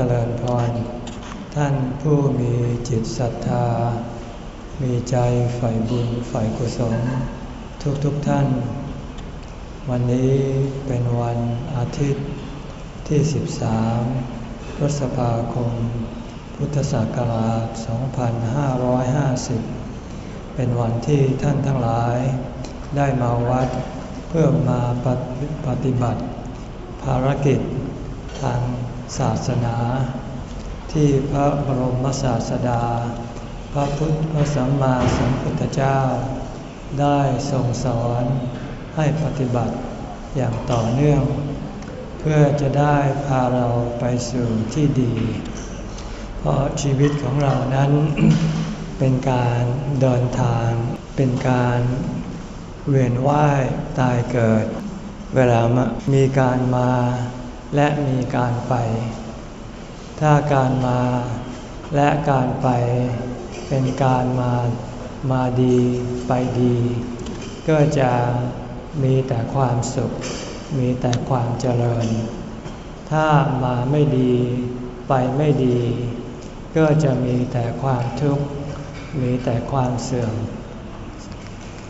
จริญพร ท่านผู้มีจิตศรัทธา มีใจใฝ่บุญใฝ่กุศล ทุกทุกท่าน วันนี้เป็นวันอาทิตย์ที่ 13 พฤษภาคม พุทธศักราช 2550 เป็นวันที่ท่านทั้งหลาย ได้มาวัดเพื่อมาปฏิบัติ ภารกิจทาง ศาสนา ที่พระบรมศาสดา พระพุทธพระสัมมาสัมพุทธเจ้า ได้ทรงสอนให้ปฏิบัติอย่างต่อเนื่อง เพื่อจะได้พาเราไปสู่ที่ดี เพราะชีวิตของเรานั้น เป็นการเดินทาง เป็นการเวียนว่ายตายเกิด เวลามีการมา และมีการไป ถ้าการมาและการไปเป็นการมามาดีไปดี ก็จะมีแต่ความสุข มีแต่ความเจริญ ถ้ามาไม่ดีไปไม่ดี ก็จะมีแต่ความทุกข์ มีแต่ความเสื่อม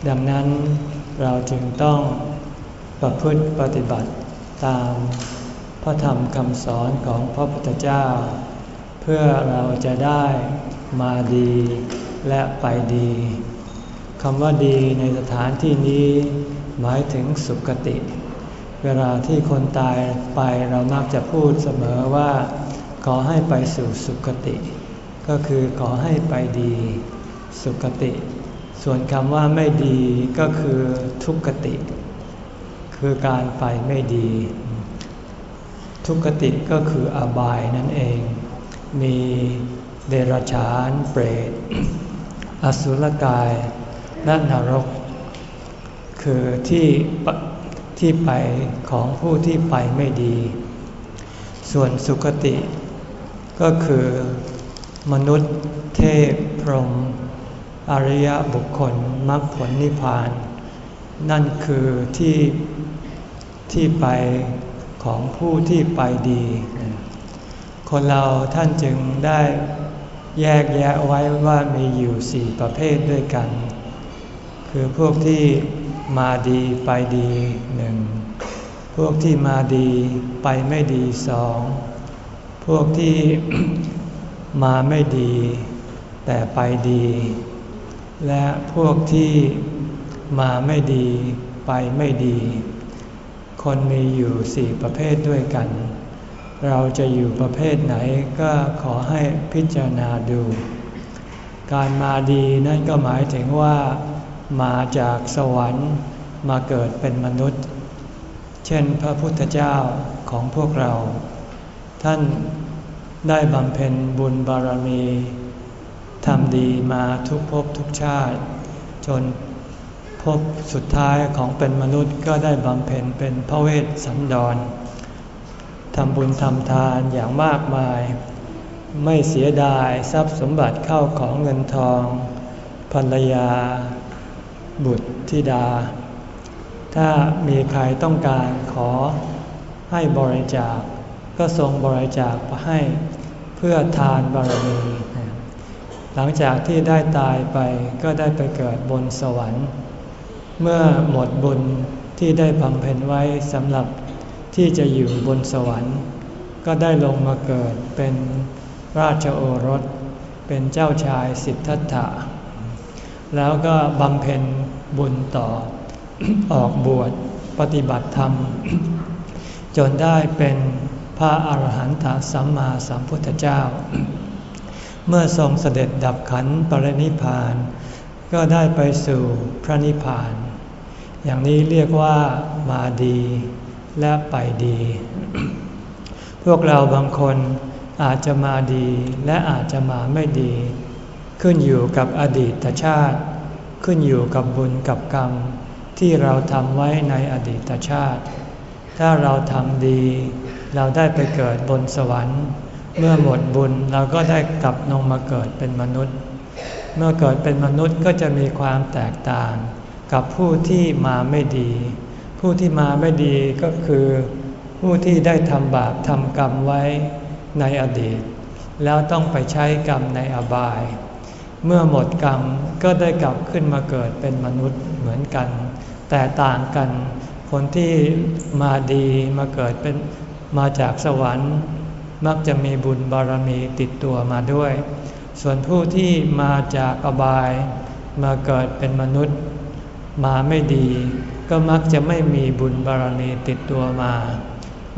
ดังนั้นเราจึงต้องประพฤติปฏิบัติตาม ระธรรมคำสอนของพระพุทธเจ้า เพื่อเราจะได้มาดีและไปดีคำว่าดีในสถานที่นี้ หมายถึงสุคติ เวลาที่คนตายไปเรามักจะพูดเสมอว่า ขอให้ไปสู่สุคติ ก็คือขอให้ไปดี สุคติ ส่วนคำว่าไม่ดีก็คือทุกติ คือการไปไม่ดี ทุกติก็คืออบายนั่นเอง มีเดรัจฉานเปรต อสุรกาย และนรก คือที่ที่ไปของผู้ที่ไปไม่ดี ส่วนสุคติ ก็คือมนุษย์ เทพ พรหม อริยบุคคล มรรคผลนิพพาน นั่นคือที่ที่ไป ของผู้ที่ไปดี คนเราท่านจึงได้แยกแยะไว้ว่ามีอยู่สี่ประเภทด้วยกัน คือพวกที่มาดีไปดีหนึ่งพวกที่มาดีไปไม่ดีสองพวกที่มาไม่ดี แต่ไปดี และพวกที่มาไม่ดีไปไม่ดี คนมีอยู่สี่ประเภทด้วยกัน เราจะอยู่ประเภทไหนก็ขอให้พิจารณาดู การมาดีนั่นก็หมายถึงว่า มาจากสวรรค์มาเกิดเป็นมนุษย์ เช่นพระพุทธเจ้าของพวกเรา ท่านได้บำเพ็ญบุญบารมีทำดีมาทุกภพทุกชาติ จน พบสุดท้ายของเป็นมนุษย์ก็ได้บำเพ็ญเป็นพระเวสสันดรทำบุญทำทานอย่างมากมาย ไม่เสียดายทรัพย์สมบัติเข้าของเงินทอง ภรรยา บุตรธิดา ถ้ามีใครต้องการขอให้บริจาคก็ทรงบริจาคให้เพื่อทานบารมี หลังจากที่ได้ตายไปก็ได้ไปเกิดบนสวรรค์ เมื่อหมดบุญที่ได้บำเพ็ญไว้สำหรับที่จะอยู่บนสวรรค์ ก็ได้ลงมาเกิดเป็นราชโอรส เป็นเจ้าชายสิทธัตถะ แล้วก็บำเพ็ญบุญต่อออกบวชปฏิบัติธรรม จนได้เป็นพระอาหารหันตสัมมาสัมพุทธเจ้า เมื่อทรงเสด็จดับขันปรินิพาน ก็ได้ไปสู่พระนิพพาน อย่างนี้เรียกว่ามาดีและไปดี พวกเราบางคนอาจจะมาดีและอาจจะมาไม่ดี ขึ้นอยู่กับอดีตชาติ ขึ้นอยู่กับบุญกับกรรม ที่เราทำไว้ในอดีตชาติ ถ้าเราทำดี เราได้ไปเกิดบนสวรรค์ เมื่อหมดบุญเราก็ได้กลับลงมาเกิดเป็นมนุษย์ เมื่อเกิดเป็นมนุษย์ก็จะมีความแตกต่างกับผู้ที่มาไม่ดี ผู้ที่มาไม่ดีก็คือ ผู้ที่ได้ทำบาปทำกรรมไว้ในอดีต แล้วต้องไปใช้กรรมในอบาย เมื่อหมดกรรมก็ได้กลับขึ้นมาเกิดเป็นมนุษย์เหมือนกัน แต่ต่างกัน คนที่มาดีมาเกิดเป็นมาจากสวรรค์ มักจะมีบุญบารมีติดตัวมาด้วย ส่วนผู้ที่มาจากอบายมาเกิดเป็นมนุษย์ มาไม่ดี ก็มักจะไม่มีบุญบารมีติดตัวมา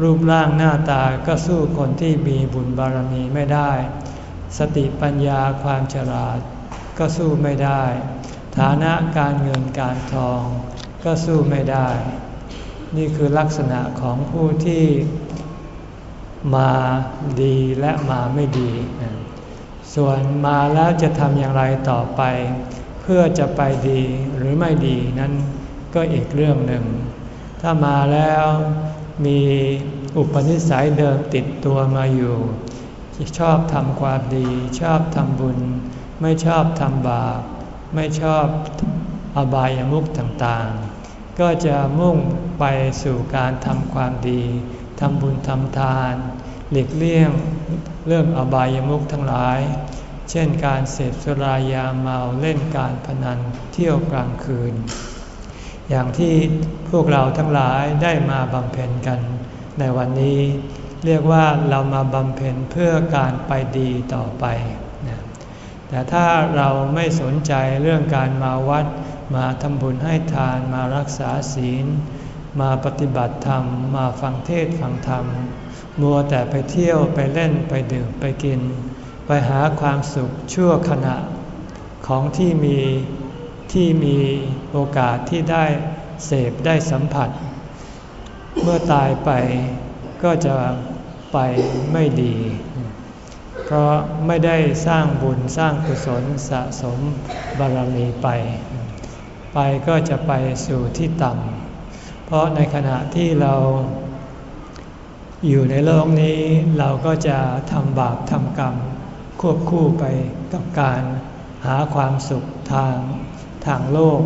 รูปร่างหน้าตาก็สู้คนที่มีบุญบารมีไม่ได้ สติปัญญาความฉลาด ก็สู้ไม่ได้ ฐานะการเงินการทอง ก็สู้ไม่ได้ นี่คือลักษณะของผู้ที่มาดีและมาไม่ดี ส่วนมาแล้วจะทำอย่างไรต่อไป เพื่อจะไปดีหรือไม่ดีนั้นก็อีกเรื่องหนึ่ง ถ้ามาแล้วมีอุปนิสัยเดิมติดตัวมาอยู่ ชอบทำความดี ชอบทำบุญ ไม่ชอบทำบาป ไม่ชอบอบายามุขต่างๆ ก็จะมุ่งไปสู่การทำความดีทำบุญทำทาน หลีกเลี่ยงเรื่องอบายมุขทั้งหลาย เช่นการเสพสุรายาเมาเล่นการพนันเที่ยวกลางคืน อย่างที่พวกเราทั้งหลายได้มาบำเพ็ญกัน ในวันนี้ เรียกว่าเรามาบำเพ็ญเพื่อการไปดีต่อไป แต่ถ้าเราไม่สนใจเรื่องการมาวัด มาทำบุญให้ทานมารักษาศีล มาปฏิบัติธรรม มาฟังเทศฟังธรรม มัวแต่ไปเที่ยวไปเล่นไปดื่มไปกิน ไปหาความสุขชั่วขณะ ของที่มีที่มีโอกาสที่ได้เสพได้สัมผัส เมื่อตายไปก็จะไปไม่ดี เพราะไม่ได้สร้างบุญสร้างกุศลสะสมบารมีไป ไปก็จะไปสู่ที่ต่ำเพราะในขณะที่เรา อยู่ในโลกนี้เราก็จะทำบาปทำกรรม ควบคู่ไปกับการหาความสุขทางทางโลก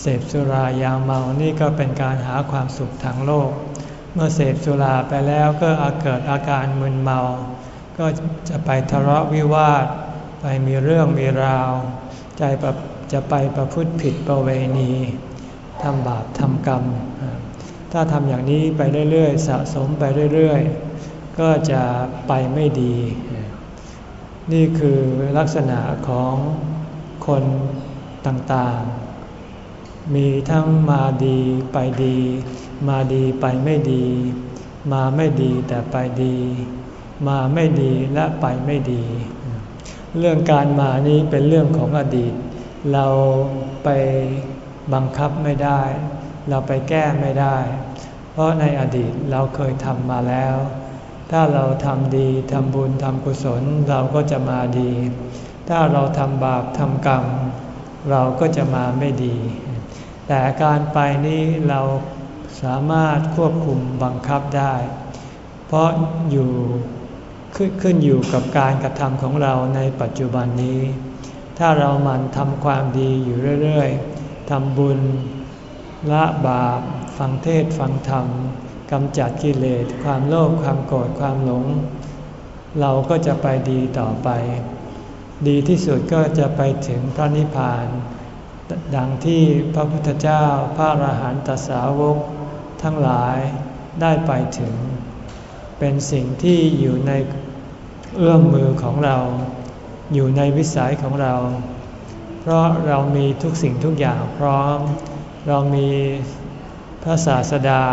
เสพสุรายาเมานี่ก็เป็นการหาความสุขทางโลก เมื่อเสพสุราไปแล้วก็เกิดอาการมึนเมา ก็จะไปทะเลาะวิวาท ไปมีเรื่องมีราว ใจจะไปประพฤติผิดประเวณีทำบาปทำกรรม ถ้าทำอย่างนี้ไปเรื่อยๆ สะสมไปเรื่อยๆ ก็จะไปไม่ดี นี่คือลักษณะของคนต่างๆ มีทั้งมาดีไปดี มาดีไปไม่ดี มาไม่ดีแต่ไปดี มาไม่ดีและไปไม่ดี เรื่องการมานี้เป็นเรื่องของอดีต เราไปบังคับไม่ได้ เราไปแก้ไม่ได้ เพราะในอดีตเราเคยทำมาแล้ว ถ้าเราทำดีทำบุญทำกุศลเราก็จะมาดี ถ้าเราทำบาปทำกรรม เราก็จะมาไม่ดี แต่การไปนี้เราสามารถควบคุมบังคับได้ เพราะอยู่ขึ้นขึ้นอยู่กับการกระทำของเราในปัจจุบันนี้ ถ้าเรามันทำความดีอยู่เรื่อย ๆทำบุญละบาป ฟังเทศฟังธรรมกำจัดกิเลสความโลภความโกรธความหลง เราก็จะไปดีต่อไป ดีที่สุดก็จะไปถึงพระนิพพาน ดังที่พระพุทธเจ้าพระอรหันตสาวก ทั้งหลายได้ไปถึง เป็นสิ่งที่อยู่ในเอื้อมมือของเรา อยู่ในวิสัยของเรา เพราะเรามีทุกสิ่งทุกอย่างพร้อม เรามี พระศาสดา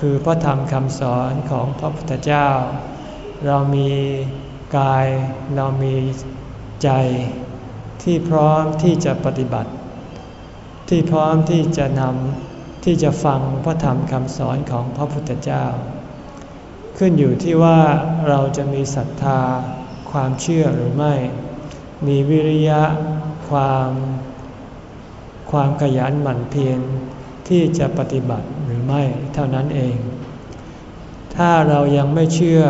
คือพระธรรมคำสอนของพระพุทธเจ้า เรามีกายเรามีใจที่พร้อมที่จะปฏิบัติ ที่พร้อมที่จะนำที่จะฟังพระธรรมคำสอนของพระพุทธเจ้า ขึ้นอยู่ที่ว่าเราจะมีศรัทธาความเชื่อหรือไม่ มีวิริยะความ ความขยันหมั่นเพียร ที่จะปฏิบัติหรือไม่เท่านั้นเอง ถ้าเรายังไม่เชื่อ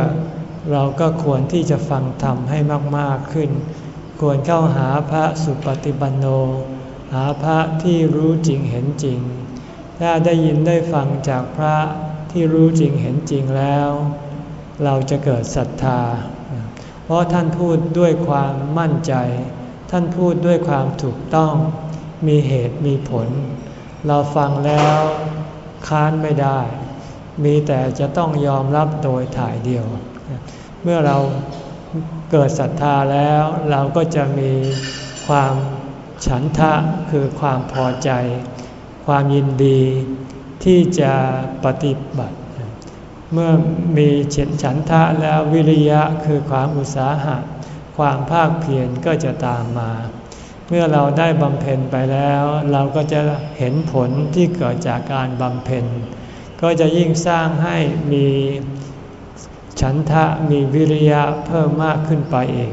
เราก็ควรที่จะฟังธรรมให้มาก ๆขึ้น ควรเข้าหาพระสุปฏิปันโน หาพระที่รู้จริงเห็นจริง ถ้าได้ยินได้ฟังจากพระที่รู้จริงเห็นจริงแล้ว เราจะเกิดศรัทธา เพราะท่านพูดด้วยความมั่นใจ ท่านพูดด้วยความถูกต้อง มีเหตุมีผล เราฟังแล้วค้านไม่ได้ มีแต่จะต้องยอมรับโดยถ่ายเดียว เมื่อเราเกิดศรัทธาแล้วเราก็จะมีความฉันทะคือความพอใจ ความยินดีที่จะปฏิบัติ เมื่อมีเฉนฉันทะแล้ววิริยะคือความอุตสาหะ ความภาคเพียรก็จะตามมา มื่อเราได้บำเพ็ญไปแล้ว เราก็จะเห็นผลที่เกิดจากการบำเพ็ญ ก็จะยิ่งสร้างให้มีฉันทะมีวิริยะเพิ่มมากขึ้นไปอีก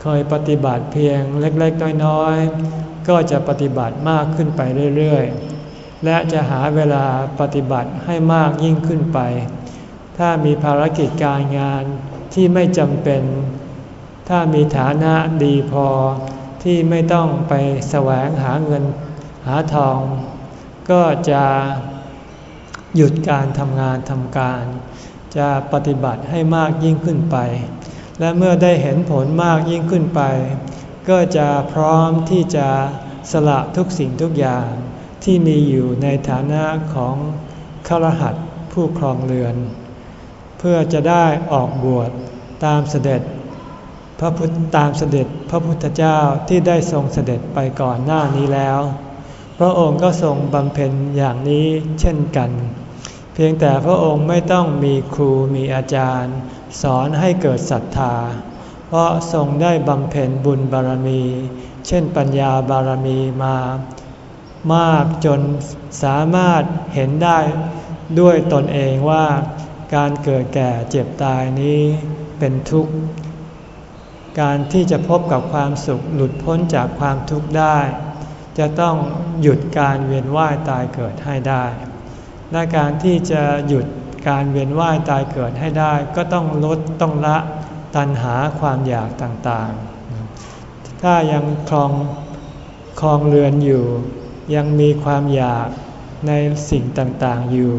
เคยปฏิบัติเพียงเล็กๆน้อยๆ ก็จะปฏิบัติมากขึ้นไปเรื่อยๆ และจะหาเวลาปฏิบัติให้มากยิ่งขึ้นไป ถ้ามีภารกิจการงานที่ไม่จำเป็น ถ้ามีฐานะดีพอ ที่ไม่ต้องไปแสวงหาเงินหาทอง ก็จะหยุดการทำงานทำการ จะปฏิบัติให้มากยิ่งขึ้นไป และเมื่อได้เห็นผลมากยิ่งขึ้นไป ก็จะพร้อมที่จะสละทุกสิ่งทุกอย่างที่มีอยู่ในฐานะของขรหัสผู้ครองเรือน เพื่อจะได้ออกบวชตามเสด็จ พระพุทธตามเสด็จพระพุทธเจ้าที่ได้ทรงเสด็จไปก่อนหน้านี้แล้ว พระองค์ก็ทรงบำเพ็ญอย่างนี้เช่นกัน เพียงแต่พระองค์ไม่ต้องมีครูมีอาจารย์ สอนให้เกิดศรัทธา เพราะทรงได้บำเพ็ญบุญบารมี เช่นปัญญาบารมีมามากจนสามารถเห็นได้ด้วยตนเองว่าการเกิดแก่เจ็บตายนี้เป็นทุกข์ การที่จะพบกับความสุขหลุดพ้นจากความทุกข์ได้ จะต้องหยุดการเวียนว่ายตายเกิดให้ได้ และการที่จะหยุดการเวียนว่ายตายเกิดให้ได้ ก็ต้องลดต้องละตัณหาความอยากต่างๆ ถ้ายังคลองคลองเรือนอยู่ ยังมีความอยากในสิ่งต่างๆอยู่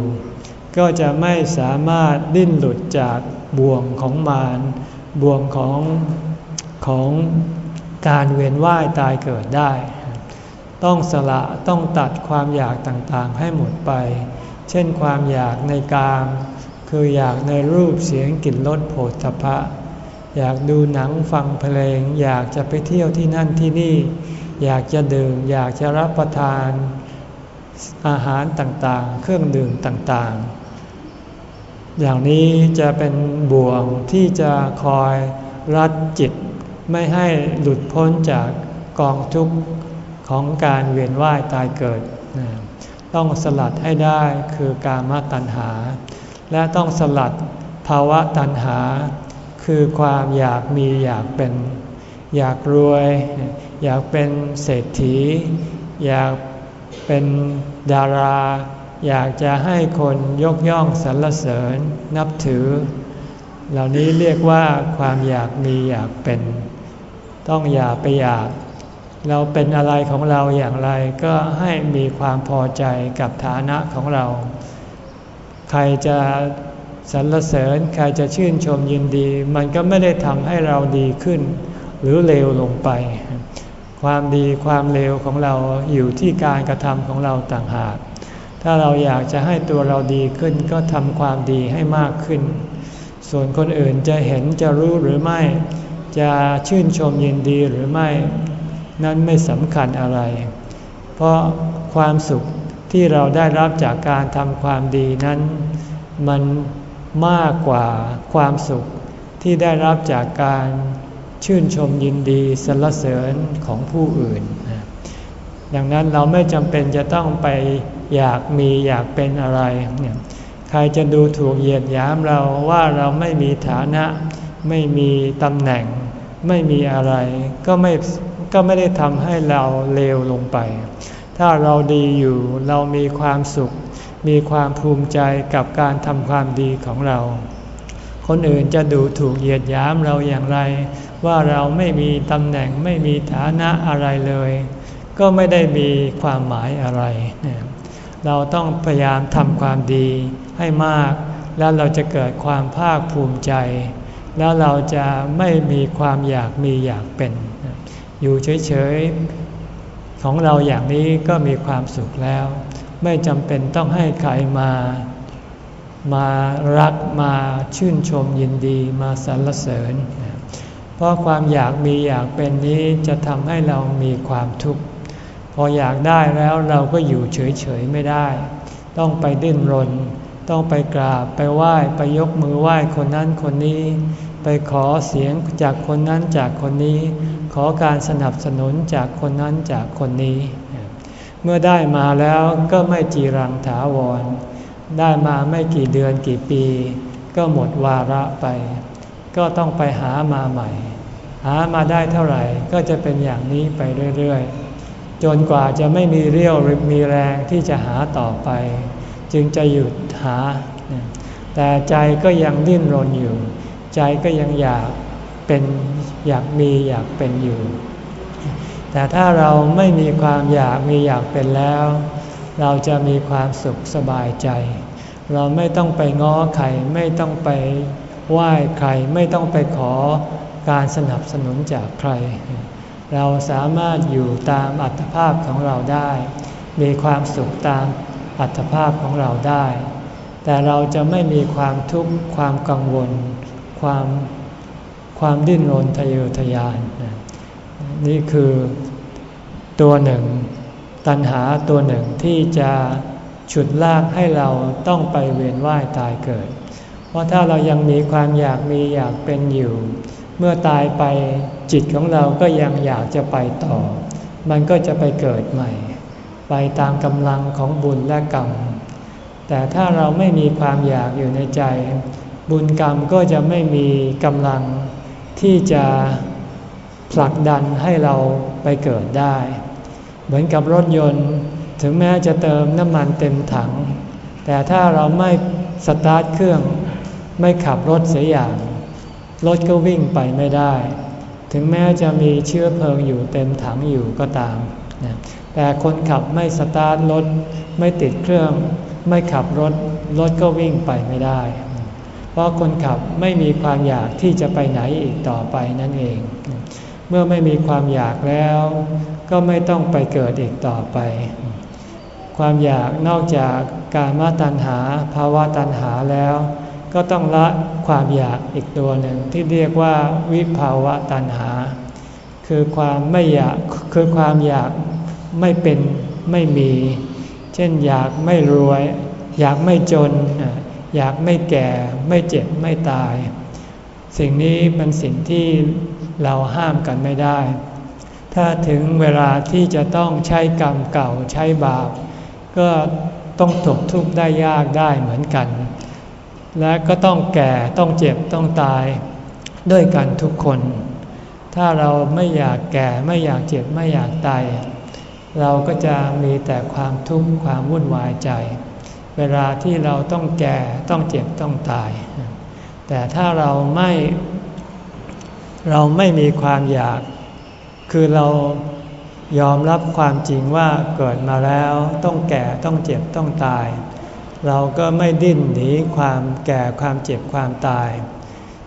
ก็จะไม่สามารถดิ้นหลุดจากบ่วงของมารบ่วงของ ของการเวียนว่ายตายเกิดได้ ต้องสละต้องตัดความอยากต่างๆให้หมดไป เช่นความอยากในกาม คืออยากในรูปเสียงกลิ่นรสโผฏฐพะ อยากดูหนังฟังเพลง อยากจะไปเที่ยวที่นั่นที่นี่ อยากจะดื่ม อยากจะรับประทานอาหารต่างๆ เครื่องดื่มต่างๆ อย่างนี้จะเป็นบ่วงที่จะคอยรัดจิต ไม่ให้หลุดพ้นจากกองทุกข์ของการเวียนว่ายตายเกิด ต้องสลัดให้ได้คือกามตัณหา และต้องสลัดภาวะตัณหา คือความอยากมีอยากเป็น อยากรวย อยากเป็นเศรษฐี อยากเป็นดารา อยากจะให้คนยกย่องสรรเสริญนับถือ เหล่านี้เรียกว่าความอยากมีอยากเป็น ต้องอย่าไปอยาก เราเป็นอะไรของเราอย่างไรก็ให้มีความพอใจกับฐานะของเรา ใครจะสรรเสริญใครจะชื่นชมยินดี มันก็ไม่ได้ทำให้เราดีขึ้น หรือเลวลงไป ความดีความเลวของเราอยู่ที่การกระทำของเราต่างหาก ถ้าเราอยากจะให้ตัวเราดีขึ้นก็ทำความดีให้มากขึ้น ส่วนคนอื่นจะเห็นจะรู้หรือไม่ จะชื่นชมยินดีหรือไม่นั้นไม่สำคัญอะไร เพราะความสุขที่เราได้รับจากการทำความดีนั้น มันมากกว่าความสุขที่ได้รับจากการชื่นชมยินดีสรรเสริญของผู้อื่น ดังนั้นเราไม่จำเป็นจะต้องไปอยากมีอยากเป็นอะไร ใครจะดูถูกเหยียดหยามเราว่าเราไม่มีฐานะ ไม่มีตำแหน่ง ไม่มีอะไรก็ไม่ก็ไม่ได้ทำให้เราเลวลงไป ถ้าเราดีอยู่เรามีความสุข มีความภูมิใจกับการทำความดีของเรา คนอื่นจะดูถูกเหยียดหยามเราอย่างไร ว่าเราไม่มีตำแหน่งไม่มีฐานะอะไรเลย ก็ไม่ได้มีความหมายอะไร เราต้องพยายามทำความดีให้มาก แล้วเราจะเกิดความภาคภูมิใจ แล้วเราจะไม่มีความอยากมีอยากเป็น อยู่เฉยๆของเราอย่างนี้ก็มีความสุขแล้ว ไม่จำเป็นต้องให้ใครมา มารักมาชื่นชมยินดีมาสรรเสริญ เพราะความอยากมีอยากเป็นนี้จะทำให้เรามีความทุกข์พออยากได้แล้วเราก็อยู่เฉยๆไม่ได้ ต้องไปดิ้นรนต้องไปกราบไปไหว้ไปยกมือไหว้คนนั้นคนนี้ ไปขอเสียงจากคนนั้นจากคนนี้ ขอการสนับสนุนจากคนนั้นจากคนนี้ เมื่อได้มาแล้วก็ไม่จีรังถาวร ได้มาไม่กี่เดือนกี่ปี ก็หมดวาระไป ก็ต้องไปหามาใหม่ หามาได้เท่าไหร่ก็จะเป็นอย่างนี้ไปเรื่อยๆ จนกว่าจะไม่มีเรี่ยวรมีแรงที่จะหาต่อไป จึงจะหยุดหา แต่ใจก็ยังดิ้นรนอยู่ ใจก็ยังอยากเป็นอยากมีอยากเป็นอยู่ แต่ถ้าเราไม่มีความอยากมีอยากเป็นแล้ว เราจะมีความสุขสบายใจ เราไม่ต้องไปง้อใครไม่ต้องไปไหว้ใครไม่ต้องไปขอการสนับสนุนจากใคร เราสามารถอยู่ตามอัตภาพของเราได้ มีความสุขตามอัตภาพของเราได้ แต่เราจะไม่มีความทุกข์ความกังวล ความความดิ้นรนทะเยอทะยาน นี่คือตัวหนึ่ง ตัณหาตัวหนึ่งที่จะฉุดลากให้เราต้องไปเวียนว่ายตายเกิด เพราะถ้าเรายังมีความอยากมีอยากเป็นอยู่ เมื่อตายไปจิตของเราก็ยังอยากจะไปต่อ มันก็จะไปเกิดใหม่ ไปตามกำลังของบุญและกรรม แต่ถ้าเราไม่มีความอยากอยู่ในใจ บุญกรรมก็จะไม่มีกำลังที่จะผลักดันให้เราไปเกิดได้ เหมือนกับรถยนต์ถึงแม้จะเติมน้ำมันเต็มถัง แต่ถ้าเราไม่สตาร์ทเครื่อง ไม่ขับรถเสียอย่าง รถก็วิ่งไปไม่ได้ ถึงแม้จะมีเชื้อเพลิงอยู่เต็มถังอยู่ก็ตาม แต่คนขับไม่สตาร์ทรถ ไม่ติดเครื่อง ไม่ขับรถ รถก็วิ่งไปไม่ได้ ราะคนขับไม่มีความอยากที่จะไปไหนอีกต่อไปนั่นเอง เมื่อไม่มีความอยากแล้ว ก็ไม่ต้องไปเกิดอีกต่อไป ความอยากนอกจากการมาตัณหาภาวะตัณหาแล้ว ก็ต้องละความอยากอีกตัวหนึ่งที่เรียกว่าวิภาวะตัณหา คือความไม่อยากคือความอยากไม่เป็นไม่มี เช่นอยากไม่รวย อยากไม่จน อยากไม่แก่ไม่เจ็บไม่ตาย สิ่งนี้เป็นสิ่งที่เราห้ามกันไม่ได้ ถ้าถึงเวลาที่จะต้องใช้กรรมเก่าใช้บาป ก็ต้องตกทุกข์ได้ยากได้เหมือนกัน และก็ต้องแก่ต้องเจ็บต้องตายด้วยกันทุกคน ถ้าเราไม่อยากแก่ไม่อยากเจ็บไม่อยากตาย เราก็จะมีแต่ความทุกข์ความวุ่นวายใจ เวลาที่เราต้องแก่ต้องเจ็บต้องตาย แต่ถ้าเราไม่เราไม่มีความอยาก คือเรายอมรับความจริงว่าเกิดมาแล้วต้องแก่ต้องเจ็บต้องตาย เราก็ไม่ดิ้นหนีความแก่ความเจ็บความตาย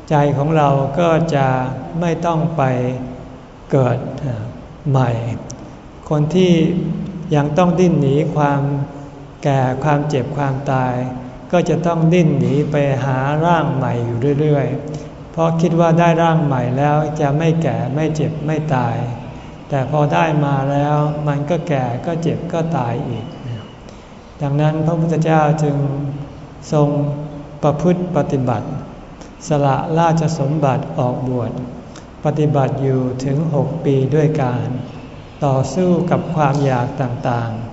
ใจของเราก็จะไม่ต้องไปเกิดใหม่ คนที่ยังต้องดิ้นหนีความ แก่ความเจ็บความตาย ก็จะต้องดิ้นหนีไปหาร่างใหม่อยู่เรื่อยๆ เพราะคิดว่าได้ร่างใหม่แล้วจะไม่แก่ไม่เจ็บไม่ตาย แต่พอได้มาแล้วมันก็แก่ก็เจ็บก็ตายอีก ดังนั้นพระพุทธเจ้าจึงทรงประพฤติปฏิบัติ สละราชสมบัติออกบวชปฏิบัติอยู่ถึงหกปีด้วยการ ต่อสู้กับความอยากต่างๆ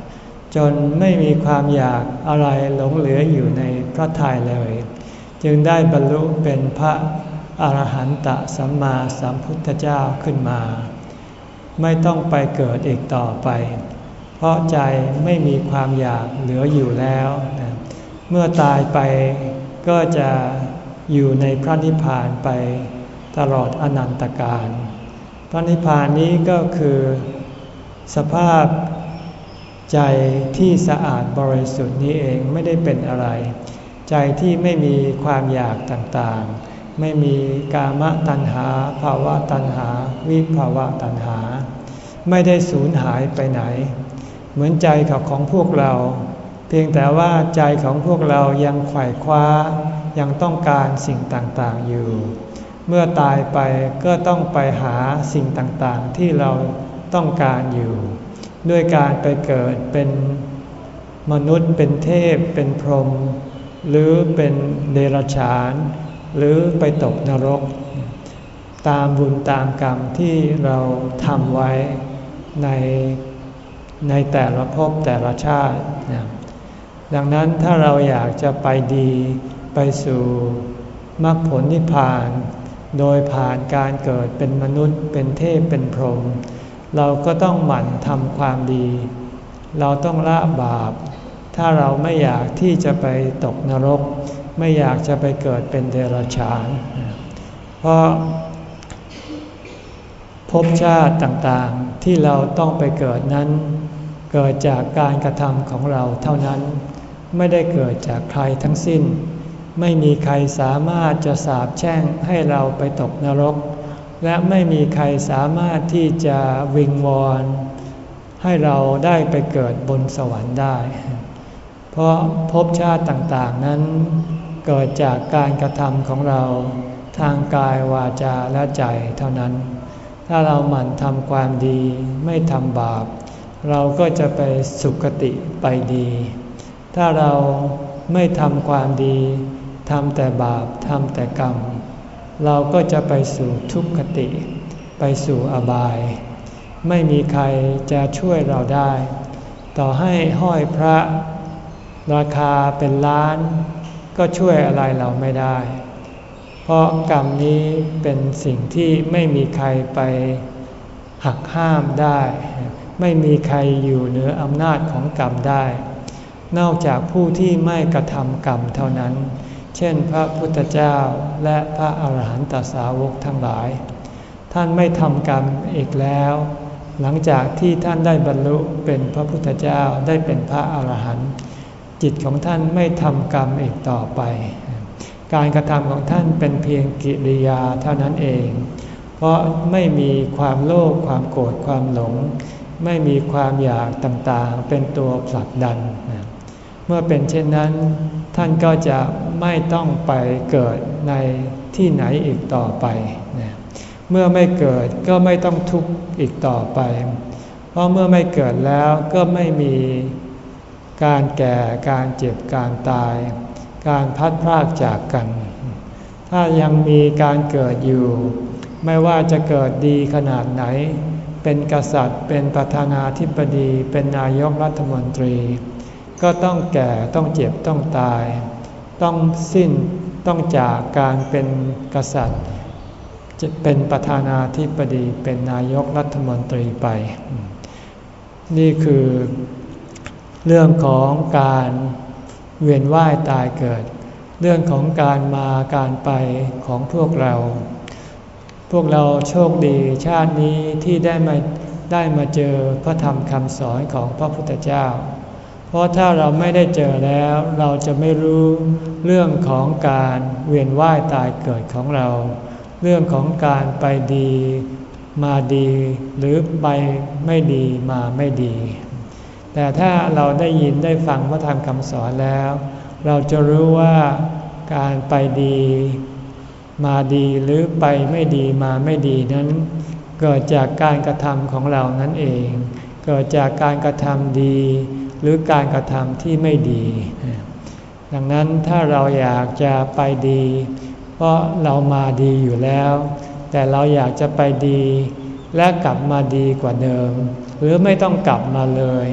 จนไม่มีความอยากอะไรหลงเหลืออยู่ในพระทัยเลย จึงได้บรรลุเป็นพระอรหันตสัมมาสัมพุทธเจ้าขึ้นมา ไม่ต้องไปเกิดอีกต่อไป เพราะใจไม่มีความอยากเหลืออยู่แล้วเมื่อตายไปก็จะอยู่ในพระนิพพานไปตลอดอนันตการ พระนิพพานนี้ก็คือ สภาพ ใจที่สะอาดบริสุทธิ์นี้เองไม่ได้เป็นอะไร ใจที่ไม่มีความอยากต่างๆ ไม่มีกามตัณหา ภาวะตัณหา วิภาวะตัณหา ไม่ได้สูญหายไปไหน เหมือนใจกับของพวกเรา เพียงแต่ว่าใจของพวกเรายังไขว่คว้า ยังต้องการสิ่งต่างๆอยู่ เมื่อตายไปก็ต้องไปหาสิ่งต่างๆที่เราต้องการอยู่ ด้วยการไปเกิดเป็นมนุษย์เป็นเทพเป็นพรหมหรือเป็นเดรัจฉาน หรือไปตกนรก ตามบุญตามกรรมที่เราทำไว้ในในแต่ละภพแต่ละชาติ ดังนั้นถ้าเราอยากจะไปดีไปสู่มรรคผลนิพพาน โดยผ่านการเกิดเป็นมนุษย์เป็นเทพเป็นพรหม เราก็ต้องหมั่นทำความดี เราต้องละบาป ถ้าเราไม่อยากที่จะไปตกนรก ไม่อยากจะไปเกิดเป็นเดรัจฉาน เพราะภพชาติต่างๆที่เราต้องไปเกิดนั้น เกิดจากการกระทำของเราเท่านั้น ไม่ได้เกิดจากใครทั้งสิ้น ไม่มีใครสามารถจะสาบแช่งให้เราไปตกนรก และไม่มีใครสามารถที่จะวิงวอนให้เราได้ไปเกิดบนสวรรค์ได้ เพราะภพชาติต่างๆนั้น เกิดจากการกระทำของเราทางกายวาจาและใจเท่านั้น ถ้าเราหมั่นทำความดีไม่ทำบาป เราก็จะไปสุคติไปดี ถ้าเราไม่ทำความดีทำแต่บาปทำแต่กรรม เราก็จะไปสู่ทุกขติ ไปสู่อบาย ไม่มีใครจะช่วยเราได้ ต่อให้ห้อยพระราคาเป็นล้าน ก็ช่วยอะไรเราไม่ได้ เพราะกรรมนี้เป็นสิ่งที่ไม่มีใครไปหักห้ามได้ ไม่มีใครอยู่เหนืออำนาจของกรรมได้ นอกจากผู้ที่ไม่กระทำกรรมเท่านั้น เช่นพระพุทธเจ้าและพระอาหารหันตสาวกทั้งหลาย ท่านไม่ทำกรรมอีกแล้ว หลังจากที่ท่านได้บรรลุเป็นพระพุทธเจ้าได้เป็นพระอาหารหันต์จิตของท่านไม่ทำกรรมอีกต่อไป การกระทำของท่านเป็นเพียงกิริยาเท่านั้นเอง เพราะไม่มีความโลภความโกรธความหลง ไม่มีความอยากต่างๆ เป็นตัวผลักดัน เมื่อเป็นเช่นนั้น ท่านก็จะ ไม่ต้องไปเกิดในที่ไหนอีกต่อไป เมื่อไม่เกิดก็ไม่ต้องทุกข์อีกต่อไป เพราะเมื่อไม่เกิดแล้วก็ไม่มีการแก่การเจ็บการตาย การพัดพรากจากกัน ถ้ายังมีการเกิดอยู่ ไม่ว่าจะเกิดดีขนาดไหน เป็นกษัตริย์ เป็นประธานาธิบดี เป็นนายกรัฐมนตรี ก็ต้องแก่ต้องเจ็บต้องตาย ต้องสิ้นต้องจากการเป็นกษัตริย์ จะเป็นประธานาธิบดีเป็นนายกรัฐมนตรีไป นี่คือเรื่องของการเวียนว่ายตายเกิด เรื่องของการมาการไปของพวกเรา พวกเราโชคดีชาตินี้ที่ได้มาได้มาเจอพระธรรมคำสอนของพระพุทธเจ้า เพราะถ้าเราไม่ได้เจอแล้ว เราจะไม่รู้เรื่องของการเวียนว่ายตายเกิดของเรา เรื่องของการไปดีมาดีหรือไปไม่ดีมาไม่ดี แต่ถ้าเราได้ยินได้ฟังพระธรรมคำสอนแล้ว เราจะรู้ว่าการไปดีมาดีหรือไปไม่ดีมาไม่ดีนั้น เกิดจากการกระทำของเรานั่นเอง เกิดจากการกระทำดี หรือการกระทำที่ไม่ดี ดังนั้นถ้าเราอยากจะไปดี เพราะเรามาดีอยู่แล้ว แต่เราอยากจะไปดี และกลับมาดีกว่าเดิม หรือไม่ต้องกลับมาเลย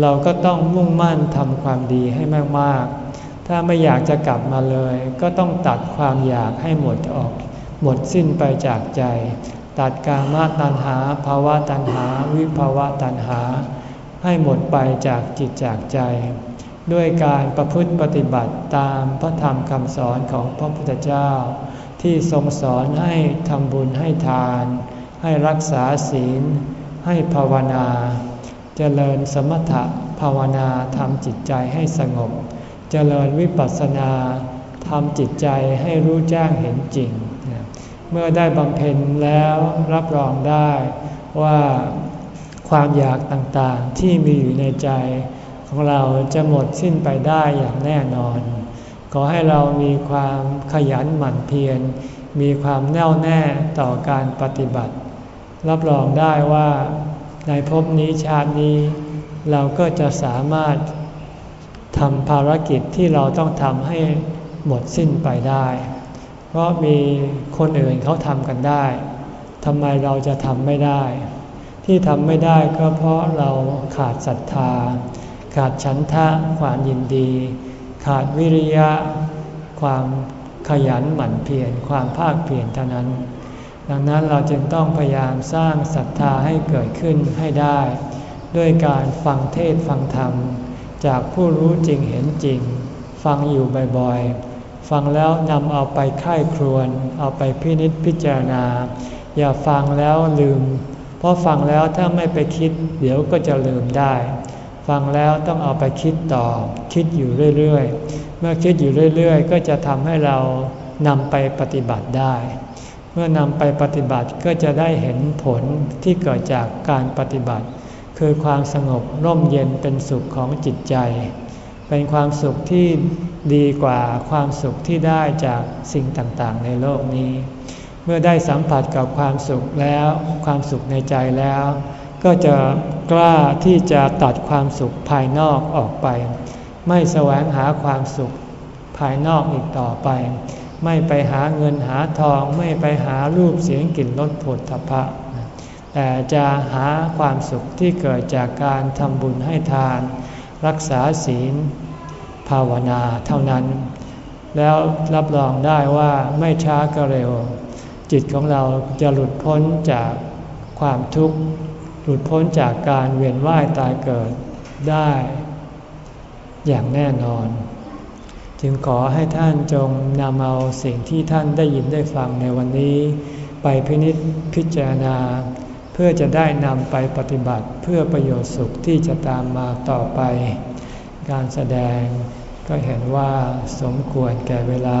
เราก็ต้องมุ่งมั่นทำความดีให้มาก ๆ ถ้าไม่อยากจะกลับมาเลย ก็ต้องตัดความอยากให้หมดออก หมดสิ้นไปจากใจ ตัดกามตัณหาภาวะตัณหา วิภาวะตัณหา ให้หมดไปจากจิตจากใจ ด้วยการประพฤติปฏิบัติตามพระธรรมคำสอนของพระพุทธเจ้า ที่ทรงสอนให้ทำบุญให้ทาน ให้รักษาศีล ให้ภาวนาจเจริญสมถะภาวนาทำจิตใจให้สงบเจริญวิปัสสนาทำจิตใจให้รู้แจ้งเห็นจริง เมื่อได้บำเพ็ญแล้วรับรองได้ว่า ความอยากต่างๆที่มีอยู่ในใจ ของเราจะหมดสิ้นไปได้อย่างแน่นอน ขอให้เรามีความขยันหมั่นเพียร มีความแน่วแน่ต่อการปฏิบัติ รับรองได้ว่าในภพนี้ชาตินี้ เราก็จะสามารถทำภารกิจที่เราต้องทำให้หมดสิ้นไปได้ เพราะมีคนอื่นเขาทำกันได้ ทำไมเราจะทำไม่ได้ ที่ทำไม่ได้ก็เพราะเราขาดศรัทธา ขาดฉันทะความยินดี ขาดวิริยะ ความขยันหมั่นเพียรความภาคเพียรเท่านั้น ดังนั้นเราจึงต้องพยายามสร้างศรัทธาให้เกิดขึ้นให้ได้ ด้วยการฟังเทศฟังธรรม จากผู้รู้จริงเห็นจริง ฟังอยู่บ่อยๆ ฟังแล้วนำเอาไปค่ายครวน เอาไปพินิจพิจารณา อย่าฟังแล้วลืม ราะฟังแล้วถ้าไม่ไปคิด เดี๋ยวก็จะลืมได้ ฟังแล้วต้องเอาไปคิดต่อ คิดอยู่เรื่อยๆ เมื่อคิดอยู่เรื่อยๆ ก็จะทำให้เรานำไปปฏิบัติได้ เมื่อนำไปปฏิบัติก็จะได้เห็นผลที่เกิดจากการปฏิบัติ คือความสงบร่มเย็นเป็นสุขของจิตใจ เป็นความสุขที่ดีกว่าความสุขที่ได้จากสิ่งต่างๆ ในโลกนี้ เมื่อได้สัมผัสกับความสุขแล้วความสุขในใจแล้ว ก็จะกล้าที่จะตัดความสุขภายนอกออกไป ไม่แสวงหาความสุขภายนอกอีกต่อไป ไม่ไปหาเงินหาทอง ไม่ไปหารูปเสียงกลิ่นรสผลทพะ แต่จะหาความสุขที่เกิดจากการทำบุญให้ทาน รักษาศีล ภาวนาเท่านั้น แล้วรับรองได้ว่าไม่ช้าก็เร็ว จิตของเราจะหลุดพ้นจากความทุกข์ หลุดพ้นจากการเวียนว่ายตายเกิดได้ อย่างแน่นอน จึงขอให้ท่านจงนำเอาสิ่งที่ท่านได้ยินได้ฟังในวันนี้ ไปพินิจพิจารณา เพื่อจะได้นำไปปฏิบัติเพื่อประโยชน์สุขที่จะตามมาต่อไป การแสดงก็เห็นว่าสมควรแก่เวลา